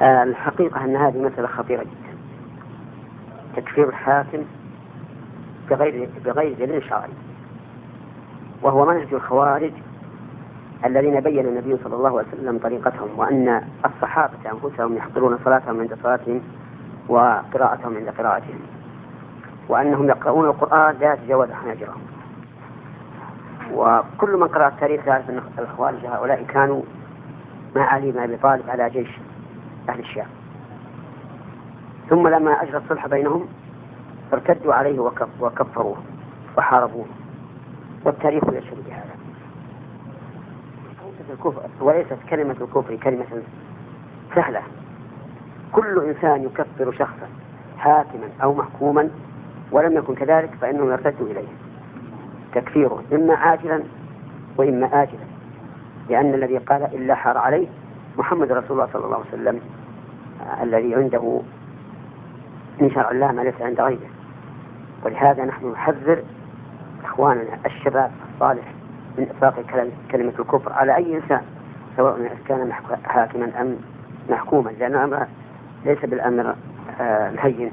آه، الحقيقة أن هذه مسألة خطيرة جدا. تكفير الحاكم بغير بغير دليل شرعي. وهو منهج الخوارج الذين بين النبي صلى الله عليه وسلم طريقتهم وأن الصحابة أنفسهم يحضرون صلاتهم عند صلاتهم وقراءتهم عند قراءتهم وأنهم يقرؤون القرآن لا يتجاوز حناجرهم. وكل من قرأ التاريخ يعرف أن الخوارج هؤلاء كانوا مع علي بن أبي طالب على جيش أهل الشام. ثم لما أجرى الصلح بينهم ارتدوا عليه وكفروه وحاربوه. والتاريخ يشهد بهذا. الكفر وليست كلمة الكفر كلمة سهلة. كل إنسان يكفر شخصا حاكما أو محكوما ولم يكن كذلك فإنه يرتد إليه. تكفيره إما عاجلا وإما آجلا لأن الذي قال إلا حار عليه محمد رسول الله صلى الله عليه وسلم الذي عنده من شرع الله ما ليس عند غيره. ولهذا نحن نحذر إخواننا الشباب الصالح من إطلاق كلمة الكفر على أي إنسان سواء كان حاكما أم محكوما لأن الأمر ليس بالأمر آه، الهين.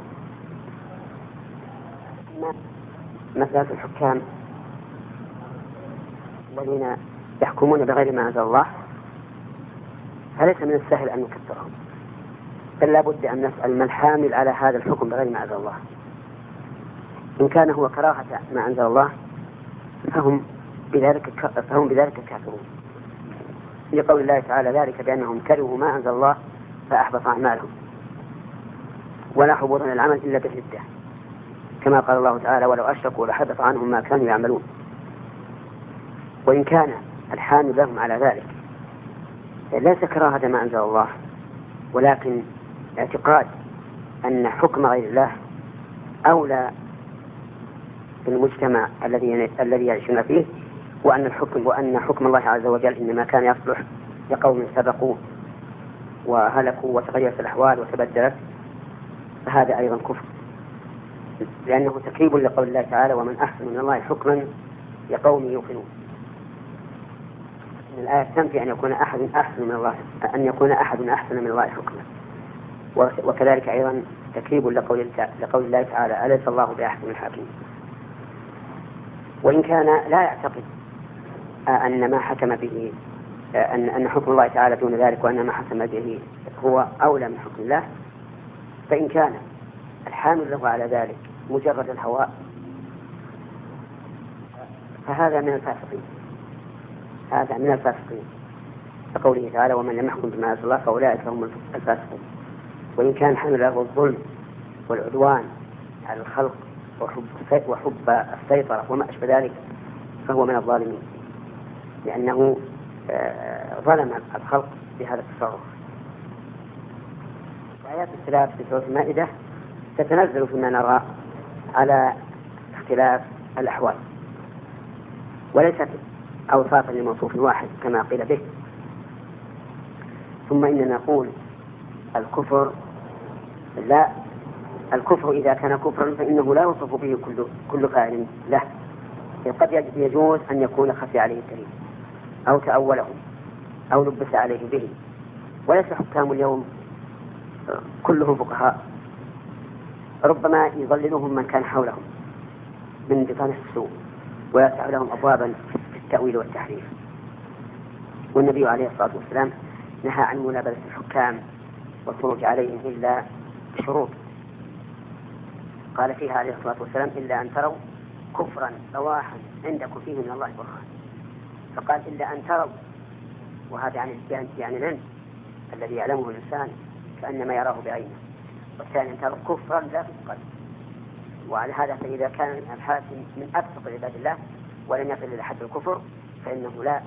مسألة الحكام الذين يحكمون بغير ما أنزل الله. فليس من السهل أن نكفرهم بل لابد أن نسأل ما الحامل على هذا الحكم بغير ما أنزل الله. إن كان هو كراهة ما أنزل الله فهم بذلك فهم بذلك كافرون. لقول الله تعالى ذلك بأنهم كرهوا ما أنزل الله فأحبط أعمالهم. ولا حبوط من العمل إلا بشدة كما قال الله تعالى ولو أشركوا لحبط عنهم ما كانوا يعملون. وإن كان الحامل لهم على ذلك ليس كراهة ما أنزل الله ولكن اعتقاد أن حكم غير الله أولى بالمجتمع الذي الذي يعيشون فيه وأن الحكم وأن حكم الله عز وجل إنما كان يصلح لقوم سبقوا وهلكوا وتغيرت الأحوال وتبدلت فهذا أيضا كفر. لأنه تكذيب لقول الله تعالى ومن أحسن من الله حكما لقوم يوقنون. الآية تنفي أن يكون أحد أحسن من الله أن يكون أحد أحسن من الله حكما. وكذلك أيضا تكذيب لقول لقول الله تعالى أليس الله بأحسن الحاكمين؟ وإن كان لا يعتقد أن ما حكم به أن أن حكم الله تعالى دون ذلك وأن ما حكم به هو أولى من حكم الله فإن كان الحامل له على ذلك مجرد الهواء فهذا من الفاسقين. هذا من الفاسقين كقوله تعالى ومن لم يحكم بما أنزل الله فأولئك هم الفاسقون. وإن كان حمل له الظلم والعدوان على الخلق وحب وحب السيطرة وما أشبه ذلك فهو من الظالمين. لأنه آه، ظلم الخلق بهذا التصرف. آيات الثلاث في سورة المائدة تتنزل فيما نرى على اختلاف الأحوال. وليست أوصافا لموصوف واحد كما قيل به. ثم إننا نقول الكفر لا. الكفر إذا كان كفرا فإنه لا يوصف به كل كل فاعل له. قد يجوز أن يكون خفي عليه الدليل أو تأوله أو لبس عليه به. وليس حكام اليوم كلهم فقهاء. ربما يضللهم من كان حولهم من بطانة السوء ويفتح لهم أبوابا التأويل والتحريف. والنبي عليه الصلاة والسلام نهى عن منابذة الحكام والخروج عليهم إلا بشروط. قال فيها عليه الصلاة والسلام إلا أن تروا كفرا بواحا عندكم فيه من الله برهان. فقال إلا أن تروا وهذا يعني يعني العلم الذي يعلمه الإنسان كأنما يراه بعينه. والثاني أن تروا كفرا لا في القلب وعلى هذا فإذا كان الحاكم من أفسق عباد الله ولم يصل إلى حد الكفر فإنه لا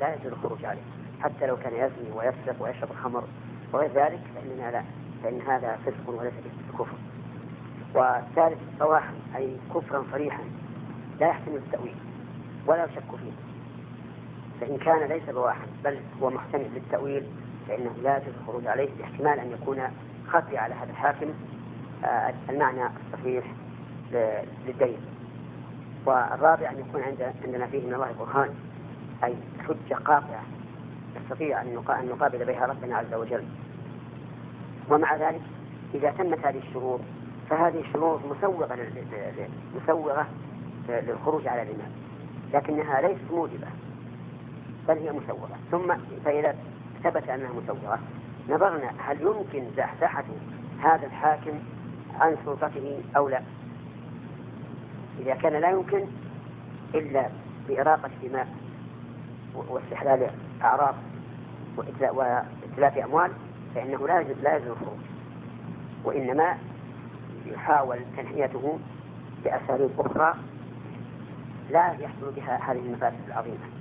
لا يجوز الخروج عليه. حتى لو كان يزني ويسرق ويشرب الخمر وغير ذلك فإننا لا فإن هذا فسق وليس كفر والثالث صواحا أي كفرا صريحا لا يحتمل التأويل ولا يشك فيه. فإن كان ليس بواحا بل هو محتمل للتأويل فإنه لا يجوز الخروج عليه باحتمال أن يكون خفي على هذا الحاكم آه، المعنى الصحيح للدين والرابع أن يكون عند عندنا فيه من الله برهان. أي حجة قاطعة. نستطيع أن نقابل بها ربنا عز وجل. ومع ذلك إذا تمت هذه الشروط فهذه الشروط مسوغة مسوغة للخروج على الإمام لكنها ليست موجبة بل هي مسوغة. ثم فإذا ثبت أنها مسوغة نظرنا هل يمكن زحزحة هذا الحاكم عن سلطته أو لا. إذا كان لا يمكن إلا بإراقة دماء واستحلال أعراض وإتلاف أموال فإنه لا يجوز لا يجوز الخروج. وإنما يحاول تنحيته بأساليب أخرى لا يحصل بها هذه المفاسد العظيمة.